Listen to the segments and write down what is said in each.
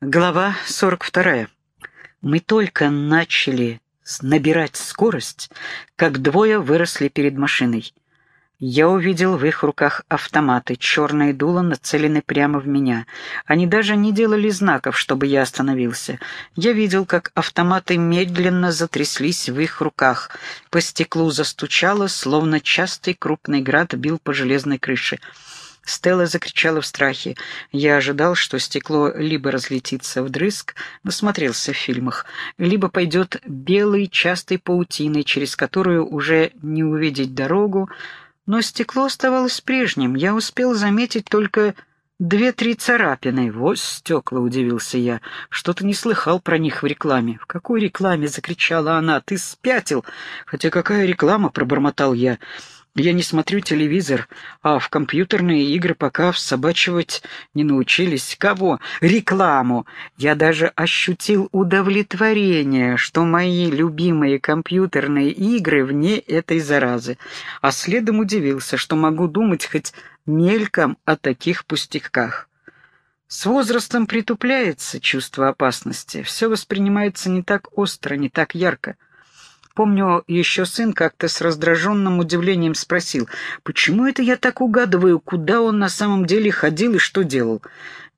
Глава 42. Мы только начали набирать скорость, как двое выросли перед машиной. Я увидел в их руках автоматы, черные дула нацелены прямо в меня. Они даже не делали знаков, чтобы я остановился. Я видел, как автоматы медленно затряслись в их руках. По стеклу застучало, словно частый крупный град бил по железной крыше. Стелла закричала в страхе. Я ожидал, что стекло либо разлетится вдрызг, насмотрелся в фильмах, либо пойдет белой частой паутиной, через которую уже не увидеть дорогу, но стекло оставалось прежним. Я успел заметить только две-три царапины. Вот стекла, удивился я. Что-то не слыхал про них в рекламе. В какой рекламе? закричала она. Ты спятил. Хотя какая реклама? пробормотал я. Я не смотрю телевизор, а в компьютерные игры пока всобачивать не научились. Кого? Рекламу. Я даже ощутил удовлетворение, что мои любимые компьютерные игры вне этой заразы. А следом удивился, что могу думать хоть мельком о таких пустяках. С возрастом притупляется чувство опасности. Все воспринимается не так остро, не так ярко. Помню, еще сын как-то с раздраженным удивлением спросил, почему это я так угадываю, куда он на самом деле ходил и что делал.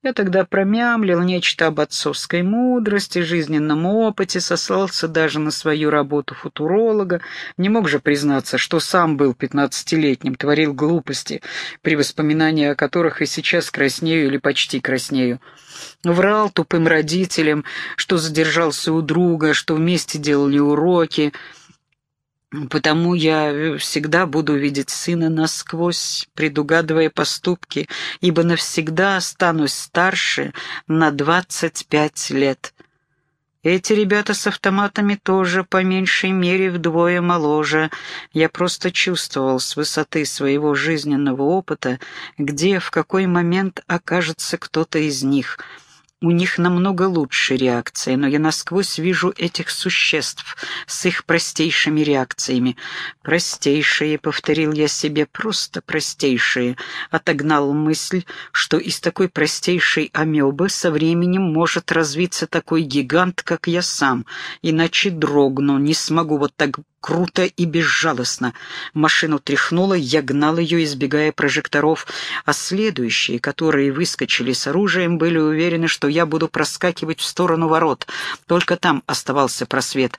Я тогда промямлил нечто об отцовской мудрости, жизненном опыте, сослался даже на свою работу футуролога. Не мог же признаться, что сам был пятнадцатилетним, творил глупости, при воспоминании о которых и сейчас краснею или почти краснею. Врал тупым родителям, что задержался у друга, что вместе делали уроки. Потому я всегда буду видеть сына насквозь, предугадывая поступки, ибо навсегда останусь старше на двадцать пять лет. Эти ребята с автоматами тоже по меньшей мере вдвое моложе. Я просто чувствовал с высоты своего жизненного опыта, где в какой момент окажется кто-то из них — у них намного лучше реакция, но я насквозь вижу этих существ с их простейшими реакциями. Простейшие, повторил я себе, просто простейшие. Отогнал мысль, что из такой простейшей амебы со временем может развиться такой гигант, как я сам, иначе дрогну, не смогу вот так круто и безжалостно. Машину тряхнуло, я гнал ее, избегая прожекторов, а следующие, которые выскочили с оружием, были уверены, что я буду проскакивать в сторону ворот. Только там оставался просвет.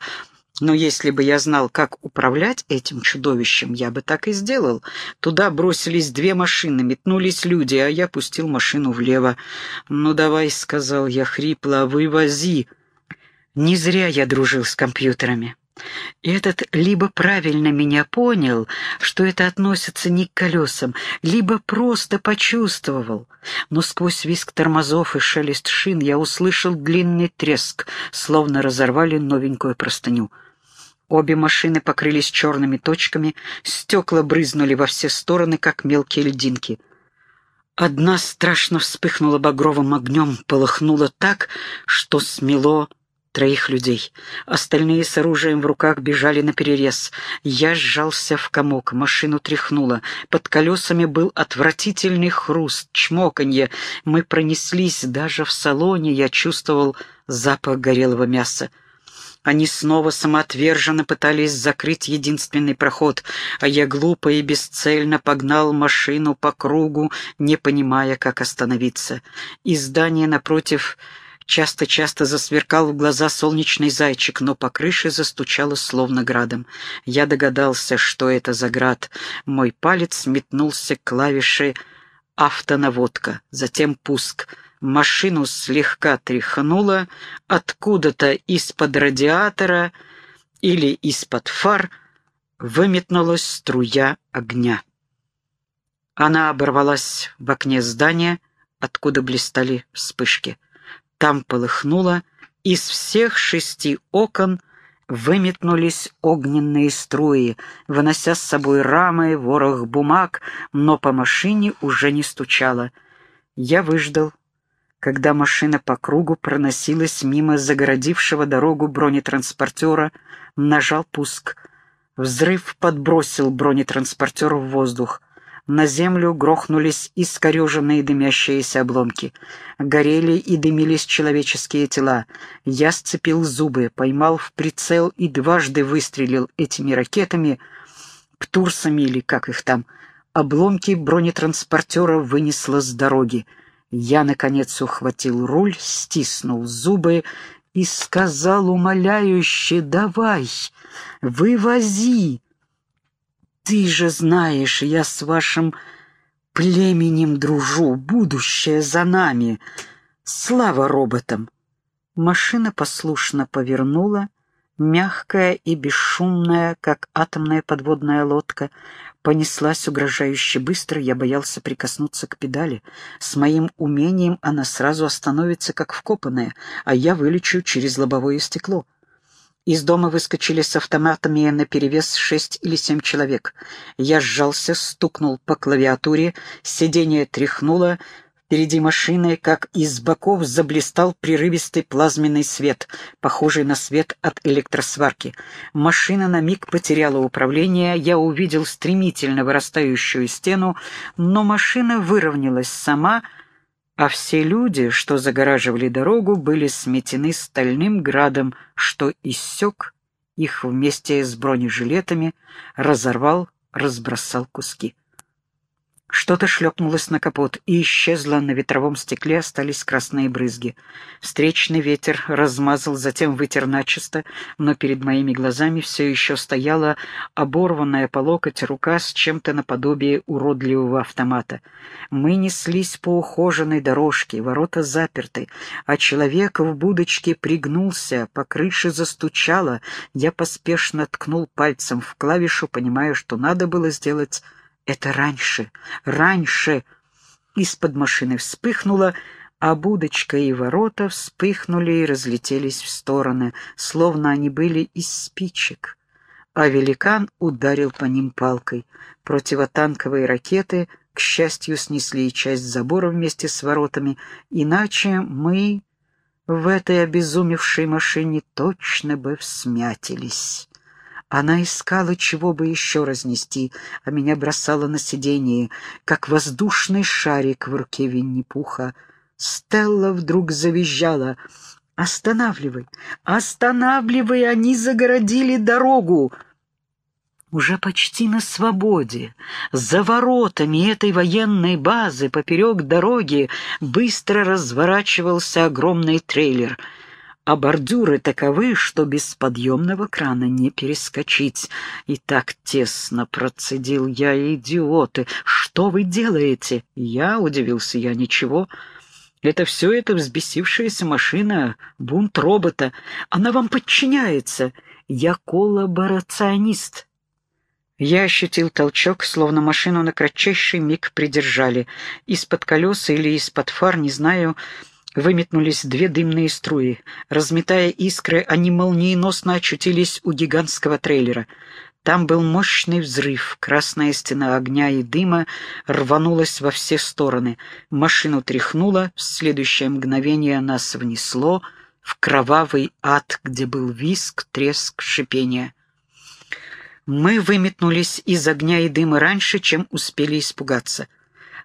Но если бы я знал, как управлять этим чудовищем, я бы так и сделал. Туда бросились две машины, метнулись люди, а я пустил машину влево. «Ну давай», — сказал я хрипло, — «вывози». Не зря я дружил с компьютерами. Этот либо правильно меня понял, что это относится не к колесам, либо просто почувствовал. Но сквозь визг тормозов и шелест шин я услышал длинный треск, словно разорвали новенькую простыню. Обе машины покрылись черными точками, стекла брызнули во все стороны, как мелкие льдинки. Одна страшно вспыхнула багровым огнем, полыхнула так, что смело троих людей. Остальные с оружием в руках бежали на перерез. Я сжался в комок, машину тряхнуло. Под колесами был отвратительный хруст, чмоканье. Мы пронеслись, даже в салоне я чувствовал запах горелого мяса. Они снова самоотверженно пытались закрыть единственный проход, а я глупо и бесцельно погнал машину по кругу, не понимая, как остановиться. И здание напротив Часто-часто засверкал в глаза солнечный зайчик, но по крыше застучало словно градом. Я догадался, что это за град. Мой палец метнулся к клавише «Автонаводка», затем «Пуск». Машину слегка тряхнуло, откуда-то из-под радиатора или из-под фар выметнулась струя огня. Она оборвалась в окне здания, откуда блистали вспышки. Там полыхнуло, из всех шести окон выметнулись огненные струи, вынося с собой рамы, ворох бумаг, но по машине уже не стучало. Я выждал, когда машина по кругу проносилась мимо загородившего дорогу бронетранспортера, нажал пуск. Взрыв подбросил бронетранспортер в воздух. На землю грохнулись искореженные дымящиеся обломки. Горели и дымились человеческие тела. Я сцепил зубы, поймал в прицел и дважды выстрелил этими ракетами, птурсами или как их там. Обломки бронетранспортера вынесло с дороги. Я, наконец, ухватил руль, стиснул зубы и сказал умоляюще «Давай, вывози!» Ты же знаешь, я с вашим племенем дружу, будущее за нами. Слава роботам!» Машина послушно повернула, мягкая и бесшумная, как атомная подводная лодка, понеслась угрожающе быстро, я боялся прикоснуться к педали. С моим умением она сразу остановится, как вкопанная, а я вылечу через лобовое стекло. Из дома выскочили с автоматами наперевес шесть или семь человек. Я сжался, стукнул по клавиатуре, сиденье тряхнуло, Впереди машины, как из боков, заблистал прерывистый плазменный свет, похожий на свет от электросварки. Машина на миг потеряла управление, я увидел стремительно вырастающую стену, но машина выровнялась сама, а все люди, что загораживали дорогу, были сметены стальным градом, что иссек их вместе с бронежилетами, разорвал, разбросал куски. Что-то шлепнулось на капот и исчезло, на ветровом стекле остались красные брызги. Встречный ветер размазал, затем вытер начисто, но перед моими глазами все еще стояла оборванная по локоть рука с чем-то наподобие уродливого автомата. Мы неслись по ухоженной дорожке, ворота заперты, а человек в будочке пригнулся, по крыше застучало. Я поспешно ткнул пальцем в клавишу, понимая, что надо было сделать это раньше, раньше из-под машины вспыхнуло, а будочка и ворота вспыхнули и разлетелись в стороны, словно они были из спичек. А великан ударил по ним палкой. Противотанковые ракеты, к счастью, снесли часть забора вместе с воротами, иначе мы в этой обезумевшей машине точно бы всмятились. Она искала, чего бы еще разнести, а меня бросала на сиденье, как воздушный шарик в руке Винни-Пуха. Стелла вдруг завизжала. «Останавливай! Останавливай! Они загородили дорогу!» Уже почти на свободе, за воротами этой военной базы, поперек дороги, быстро разворачивался огромный трейлер — а бордюры таковы, что без подъемного крана не перескочить. И так тесно процедил я, идиоты. Что вы делаете? Я, удивился я, ничего. Это все это взбесившаяся машина, бунт робота. Она вам подчиняется. Я коллаборационист. Я ощутил толчок, словно машину на кратчайший миг придержали. Из-под колеса или из-под фар, не знаю, выметнулись две дымные струи. Разметая искры, они молниеносно очутились у гигантского трейлера. Там был мощный взрыв, красная стена огня и дыма рванулась во все стороны. Машину тряхнуло, в следующее мгновение нас внесло в кровавый ад, где был виск, треск, шипение. Мы выметнулись из огня и дыма раньше, чем успели испугаться.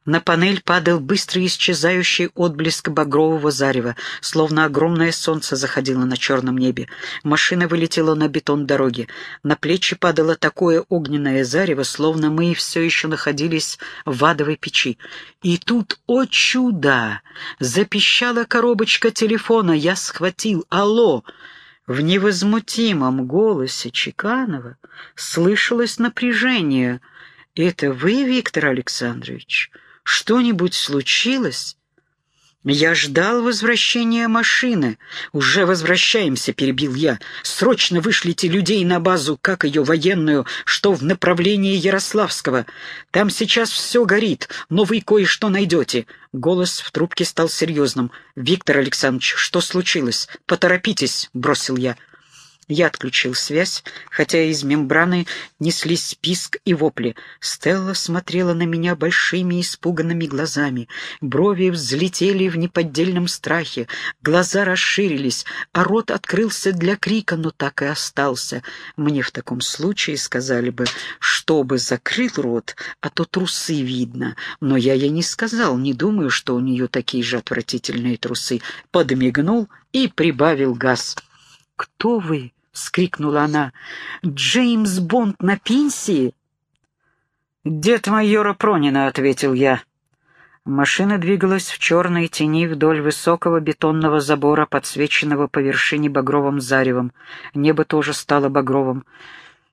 На панель падал быстро исчезающий отблеск багрового зарева, словно огромное солнце заходило на черном небе. Машина вылетела на бетон дороги. На плечи падало такое огненное зарево, словно мы все еще находились в адовой печи. И тут, о чудо! Запищала коробочка телефона. Я схватил. «Алло!» В невозмутимом голосе Чеканова слышалось напряжение. «Это вы, Виктор Александрович?» Что-нибудь случилось? Я ждал возвращения машины. Уже возвращаемся, перебил я. Срочно вышлите людей на базу, как ее военную, что в направлении Ярославского. Там сейчас все горит, но вы кое-что найдете. Голос в трубке стал серьезным. «Виктор Александрович, что случилось? Поторопитесь», — бросил я. Я отключил связь, хотя из мембраны неслись писк и вопли. Стелла смотрела на меня большими испуганными глазами. Брови взлетели в неподдельном страхе, глаза расширились, а рот открылся для крика, но так и остался. Мне в таком случае сказали бы, что чтобы закрыл рот, а то трусы видно. Но я ей не сказал, не думаю, что у нее такие же отвратительные трусы. Подмигнул и прибавил газ. «Кто вы?» — вскрикнула она. «Джеймс Бонд на пенсии?» «Дед майора Пронина», — ответил я. Машина двигалась в черной тени вдоль высокого бетонного забора, подсвеченного по вершине багровым заревом. Небо тоже стало багровым.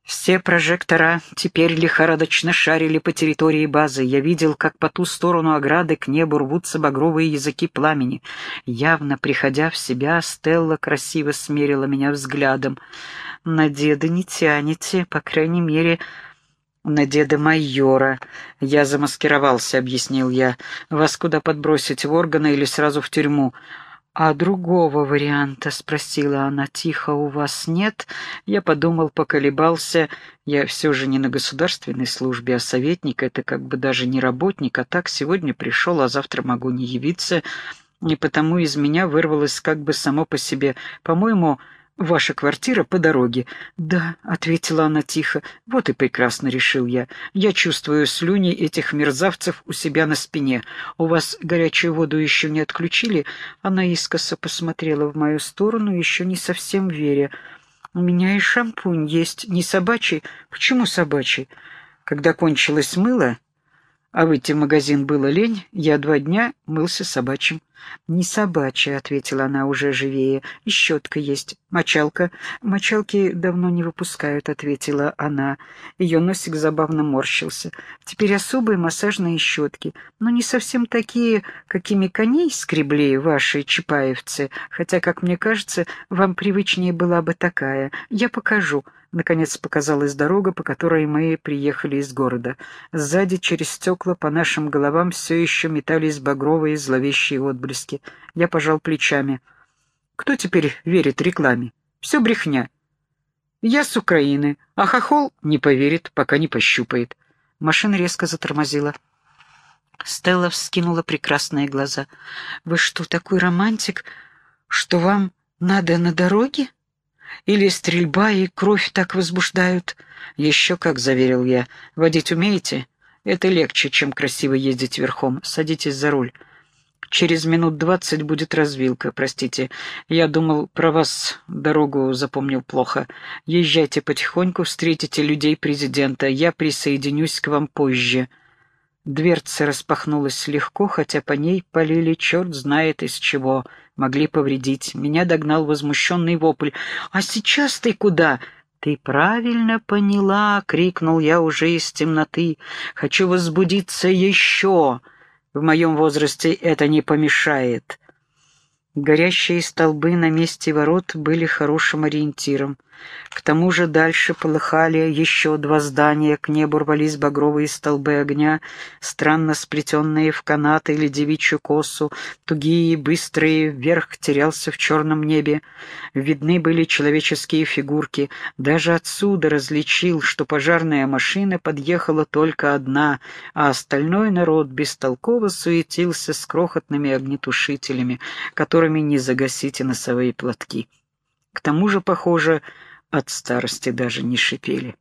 Все прожектора теперь лихорадочно шарили по территории базы. Я видел, как по ту сторону ограды к небу рвутся багровые языки пламени. Явно приходя в себя, Стелла красиво смерила меня взглядом. «На деда не тянете, по крайней мере...» «На деда майора. Я замаскировался», — объяснил я. «Вас куда подбросить, в органы или сразу в тюрьму?» «А другого варианта?» — спросила она тихо. «У вас нет?» Я подумал, поколебался. Я все же не на государственной службе, а советник. Это как бы даже не работник, а так сегодня пришел, а завтра могу не явиться. И потому из меня вырвалось как бы само по себе. По-моему, «Ваша квартира по дороге». «Да», — ответила она тихо. «Вот и прекрасно», — решил я. «Я чувствую слюни этих мерзавцев у себя на спине. У вас горячую воду еще не отключили?» Она искоса посмотрела в мою сторону, еще не совсем веря. «У меня и шампунь есть, не собачий». «Почему собачий?» Когда кончилось мыло, а выйти в магазин было лень, я два дня мылся собачьим. «Не собачья», — ответила она уже живее. «И щетка есть. Мочалка. Мочалки давно не выпускают», — ответила она. Ее носик забавно морщился. «Теперь особые массажные щетки. Но не совсем такие, какими коней скребли ваши чапаевцы. Хотя, как мне кажется, вам привычнее была бы такая. Я покажу». Наконец показалась дорога, по которой мы приехали из города. Сзади, через стекла, по нашим головам все еще метались багровые зловещие отблески. Я пожал плечами. Кто теперь верит рекламе? Все брехня. Я с Украины, а хохол не поверит, пока не пощупает. Машина резко затормозила. Стелла вскинула прекрасные глаза. «Вы что, такой романтик, что вам надо на дороге?» Или стрельба и кровь так возбуждают? Еще как, заверил я. Водить умеете? Это легче, чем красиво ездить верхом. Садитесь за руль. Через минут двадцать будет развилка, простите. Я думал, про вас дорогу запомнил плохо. Езжайте потихоньку, встретите людей президента. Я присоединюсь к вам позже. Дверца распахнулась легко, хотя по ней полили черт знает из чего. Могли повредить. Меня догнал возмущенный вопль. «А сейчас ты куда?» «Ты правильно поняла!» — крикнул я уже из темноты. «Хочу возбудиться еще!» В моем возрасте это не помешает. Горящие столбы на месте ворот были хорошим ориентиром. К тому же дальше полыхали еще два здания, к небу рвались багровые столбы огня, странно сплетенные в канаты или девичью косу, тугие, быстрые, вверх терялся в черном небе. Видны были человеческие фигурки. Даже отсюда различил, что пожарная машина подъехала только одна, а остальной народ бестолково суетился с крохотными огнетушителями, которыми не загасите носовые платки. К тому же, похоже, от старости даже не шипели.